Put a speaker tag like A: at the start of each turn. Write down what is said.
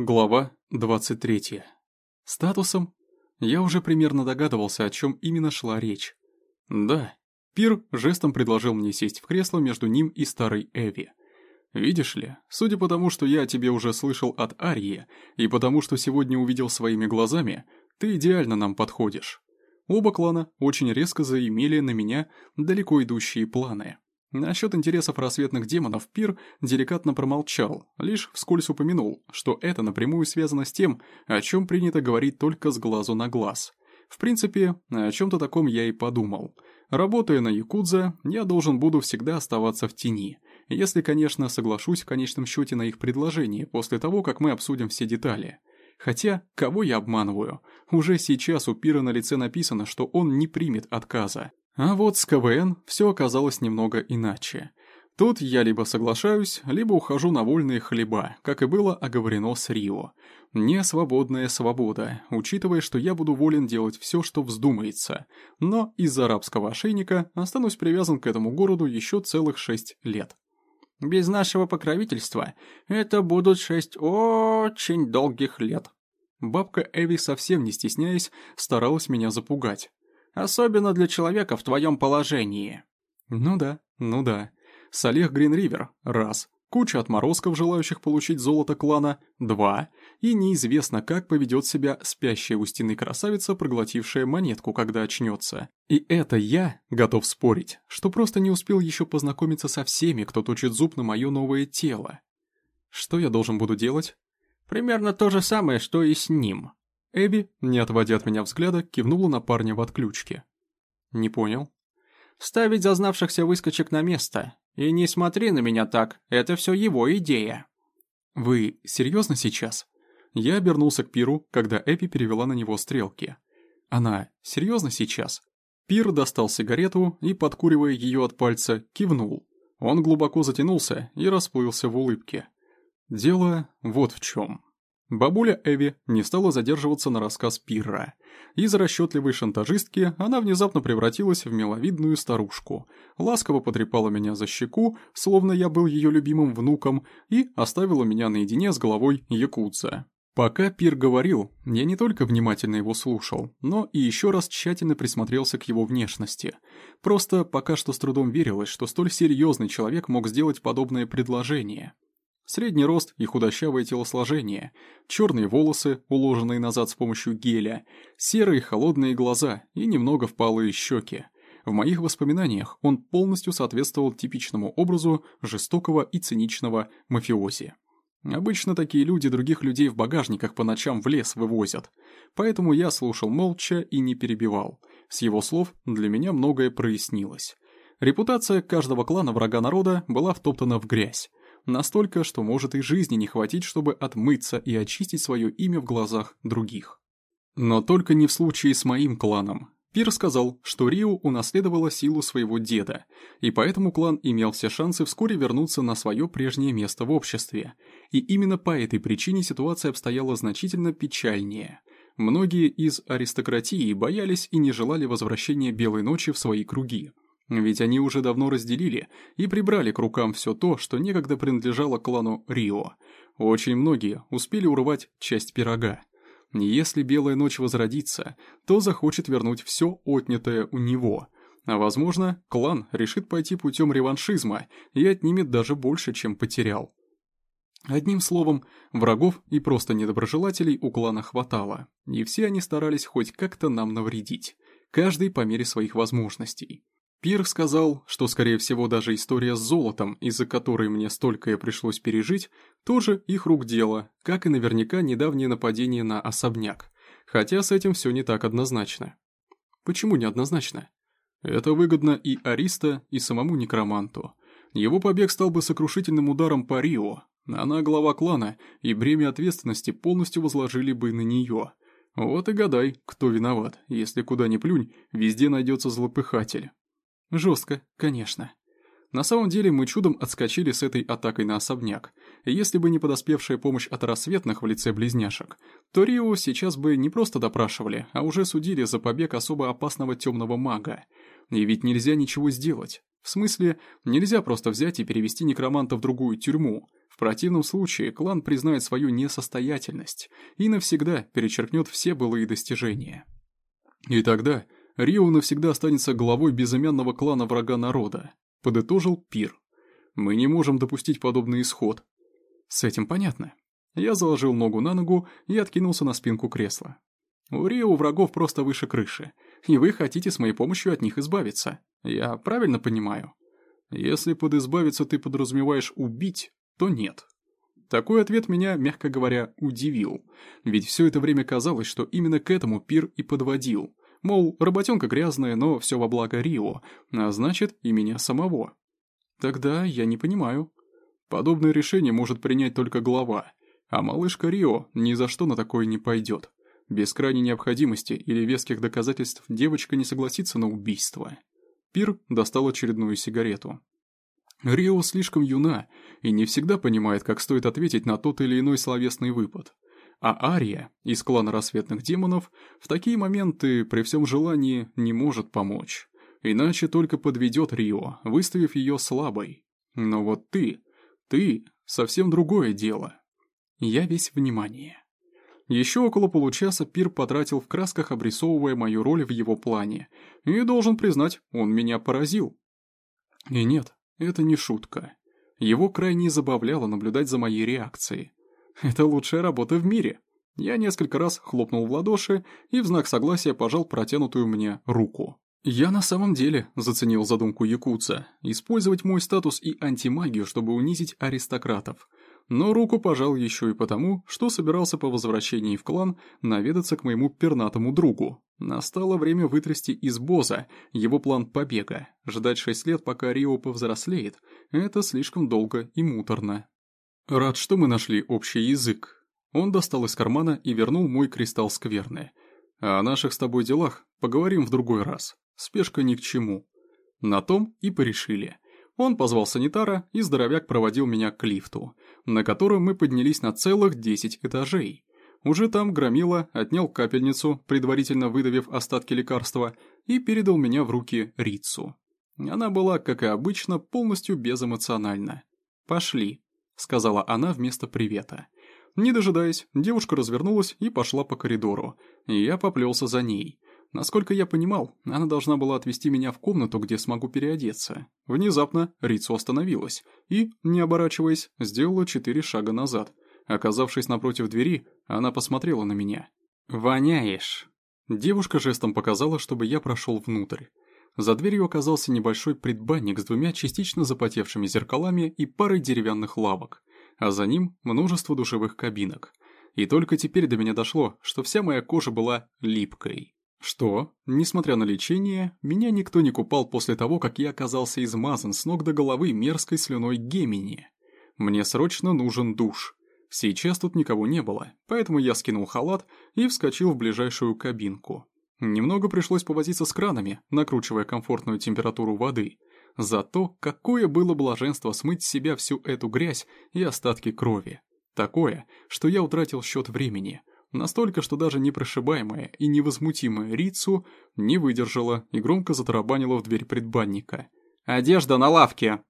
A: Глава 23. Статусом? Я уже примерно догадывался, о чем именно шла речь. Да, Пир жестом предложил мне сесть в кресло между ним и старой Эви. Видишь ли, судя по тому, что я о тебе уже слышал от Арии, и потому, что сегодня увидел своими глазами, ты идеально нам подходишь. Оба клана очень резко заимели на меня далеко идущие планы. Насчет интересов рассветных демонов Пир деликатно промолчал, лишь вскользь упомянул, что это напрямую связано с тем, о чем принято говорить только с глазу на глаз. В принципе, о чем-то таком я и подумал. Работая на Якудзе, я должен буду всегда оставаться в тени, если, конечно, соглашусь в конечном счете на их предложение после того, как мы обсудим все детали. Хотя, кого я обманываю? Уже сейчас у Пира на лице написано, что он не примет отказа. А вот с КВН все оказалось немного иначе. Тут я либо соглашаюсь, либо ухожу на вольные хлеба, как и было оговорено с Рио. Не свободная свобода, учитывая, что я буду волен делать все, что вздумается. Но из-за арабского ошейника останусь привязан к этому городу еще целых шесть лет. Без нашего покровительства это будут шесть очень долгих лет. Бабка Эви, совсем не стесняясь, старалась меня запугать. Особенно для человека в твоем положении. Ну да, ну да. Салех Гринривер – раз. Куча отморозков, желающих получить золото клана – два. И неизвестно, как поведет себя спящая у стены красавица, проглотившая монетку, когда очнется. И это я готов спорить, что просто не успел еще познакомиться со всеми, кто точит зуб на мое новое тело. Что я должен буду делать? Примерно то же самое, что и с ним. Эбби, не отводя от меня взгляда, кивнула на парня в отключке. «Не понял». «Ставить зазнавшихся выскочек на место. И не смотри на меня так, это все его идея». «Вы серьезно сейчас?» Я обернулся к Пиру, когда Эппи перевела на него стрелки. «Она серьезно сейчас?» Пир достал сигарету и, подкуривая ее от пальца, кивнул. Он глубоко затянулся и расплылся в улыбке. «Дело вот в чем». Бабуля Эви не стала задерживаться на рассказ Пирра. Из расчетливой шантажистки она внезапно превратилась в миловидную старушку, ласково потрепала меня за щеку, словно я был ее любимым внуком, и оставила меня наедине с головой якутца. Пока Пир говорил, я не только внимательно его слушал, но и еще раз тщательно присмотрелся к его внешности. Просто пока что с трудом верилось, что столь серьезный человек мог сделать подобное предложение. Средний рост и худощавое телосложение, черные волосы, уложенные назад с помощью геля, серые холодные глаза и немного впалые щеки. В моих воспоминаниях он полностью соответствовал типичному образу жестокого и циничного мафиози. Обычно такие люди других людей в багажниках по ночам в лес вывозят, поэтому я слушал молча и не перебивал. С его слов для меня многое прояснилось. Репутация каждого клана врага народа была втоптана в грязь, Настолько, что может и жизни не хватить, чтобы отмыться и очистить свое имя в глазах других. Но только не в случае с моим кланом. Пир сказал, что Рио унаследовала силу своего деда, и поэтому клан имел все шансы вскоре вернуться на свое прежнее место в обществе. И именно по этой причине ситуация обстояла значительно печальнее. Многие из аристократии боялись и не желали возвращения Белой Ночи в свои круги. Ведь они уже давно разделили и прибрали к рукам все то, что некогда принадлежало клану Рио. Очень многие успели урвать часть пирога. Если Белая Ночь возродится, то захочет вернуть все отнятое у него. А возможно, клан решит пойти путем реваншизма и отнимет даже больше, чем потерял. Одним словом, врагов и просто недоброжелателей у клана хватало, и все они старались хоть как-то нам навредить, каждый по мере своих возможностей. Пир сказал, что, скорее всего, даже история с золотом, из-за которой мне столькое пришлось пережить, тоже их рук дело, как и наверняка недавнее нападение на особняк. Хотя с этим все не так однозначно. Почему неоднозначно? Это выгодно и Ариста, и самому некроманту. Его побег стал бы сокрушительным ударом по Рио. Она глава клана, и бремя ответственности полностью возложили бы на нее. Вот и гадай, кто виноват, если куда ни плюнь, везде найдется злопыхатель. Жестко, конечно. На самом деле мы чудом отскочили с этой атакой на особняк. Если бы не подоспевшая помощь от рассветных в лице близняшек, то Рио сейчас бы не просто допрашивали, а уже судили за побег особо опасного темного мага. И ведь нельзя ничего сделать. В смысле, нельзя просто взять и перевести некроманта в другую тюрьму. В противном случае клан признает свою несостоятельность и навсегда перечеркнет все былые достижения. И тогда Рио навсегда останется главой безымянного клана врага народа, подытожил Пир. Мы не можем допустить подобный исход. С этим понятно. Я заложил ногу на ногу и откинулся на спинку кресла. У Рио врагов просто выше крыши, и вы хотите с моей помощью от них избавиться. Я правильно понимаю? Если под избавиться ты подразумеваешь убить, то нет. Такой ответ меня, мягко говоря, удивил. Ведь все это время казалось, что именно к этому пир и подводил. Мол, работенка грязная, но все во благо Рио, а значит и меня самого. Тогда я не понимаю. Подобное решение может принять только глава, а малышка Рио ни за что на такое не пойдет. Без крайней необходимости или веских доказательств девочка не согласится на убийство. Пир достал очередную сигарету. Рио слишком юна и не всегда понимает, как стоит ответить на тот или иной словесный выпад. А Ария из клана рассветных демонов в такие моменты при всем желании не может помочь. Иначе только подведет Рио, выставив ее слабой. Но вот ты, ты совсем другое дело. Я весь внимание. Еще около получаса Пир потратил в красках, обрисовывая мою роль в его плане. И, должен признать, он меня поразил. И нет, это не шутка. Его крайне забавляло наблюдать за моей реакцией. Это лучшая работа в мире. Я несколько раз хлопнул в ладоши и в знак согласия пожал протянутую мне руку. Я на самом деле заценил задумку якутца – использовать мой статус и антимагию, чтобы унизить аристократов. Но руку пожал еще и потому, что собирался по возвращении в клан наведаться к моему пернатому другу. Настало время вытрясти из Боза его план побега. Ждать шесть лет, пока Рио повзрослеет, это слишком долго и муторно. Рад, что мы нашли общий язык. Он достал из кармана и вернул мой кристалл скверны. А о наших с тобой делах поговорим в другой раз. Спешка ни к чему. На том и порешили. Он позвал санитара, и здоровяк проводил меня к лифту, на котором мы поднялись на целых 10 этажей. Уже там Громила отнял капельницу, предварительно выдавив остатки лекарства, и передал меня в руки Рицу. Она была, как и обычно, полностью безэмоциональна. «Пошли», — сказала она вместо привета. Не дожидаясь, девушка развернулась и пошла по коридору, и я поплелся за ней. Насколько я понимал, она должна была отвезти меня в комнату, где смогу переодеться. Внезапно Рицу остановилась и, не оборачиваясь, сделала четыре шага назад — Оказавшись напротив двери, она посмотрела на меня. «Воняешь!» Девушка жестом показала, чтобы я прошел внутрь. За дверью оказался небольшой предбанник с двумя частично запотевшими зеркалами и парой деревянных лавок, а за ним множество душевых кабинок. И только теперь до меня дошло, что вся моя кожа была липкой. Что, несмотря на лечение, меня никто не купал после того, как я оказался измазан с ног до головы мерзкой слюной Гемини. Мне срочно нужен душ. Сейчас тут никого не было, поэтому я скинул халат и вскочил в ближайшую кабинку. Немного пришлось повозиться с кранами, накручивая комфортную температуру воды. Зато какое было блаженство смыть с себя всю эту грязь и остатки крови. Такое, что я утратил счет времени. Настолько, что даже непрошибаемая и невозмутимая Рицу не выдержала и громко затарабанила в дверь предбанника. «Одежда на лавке!»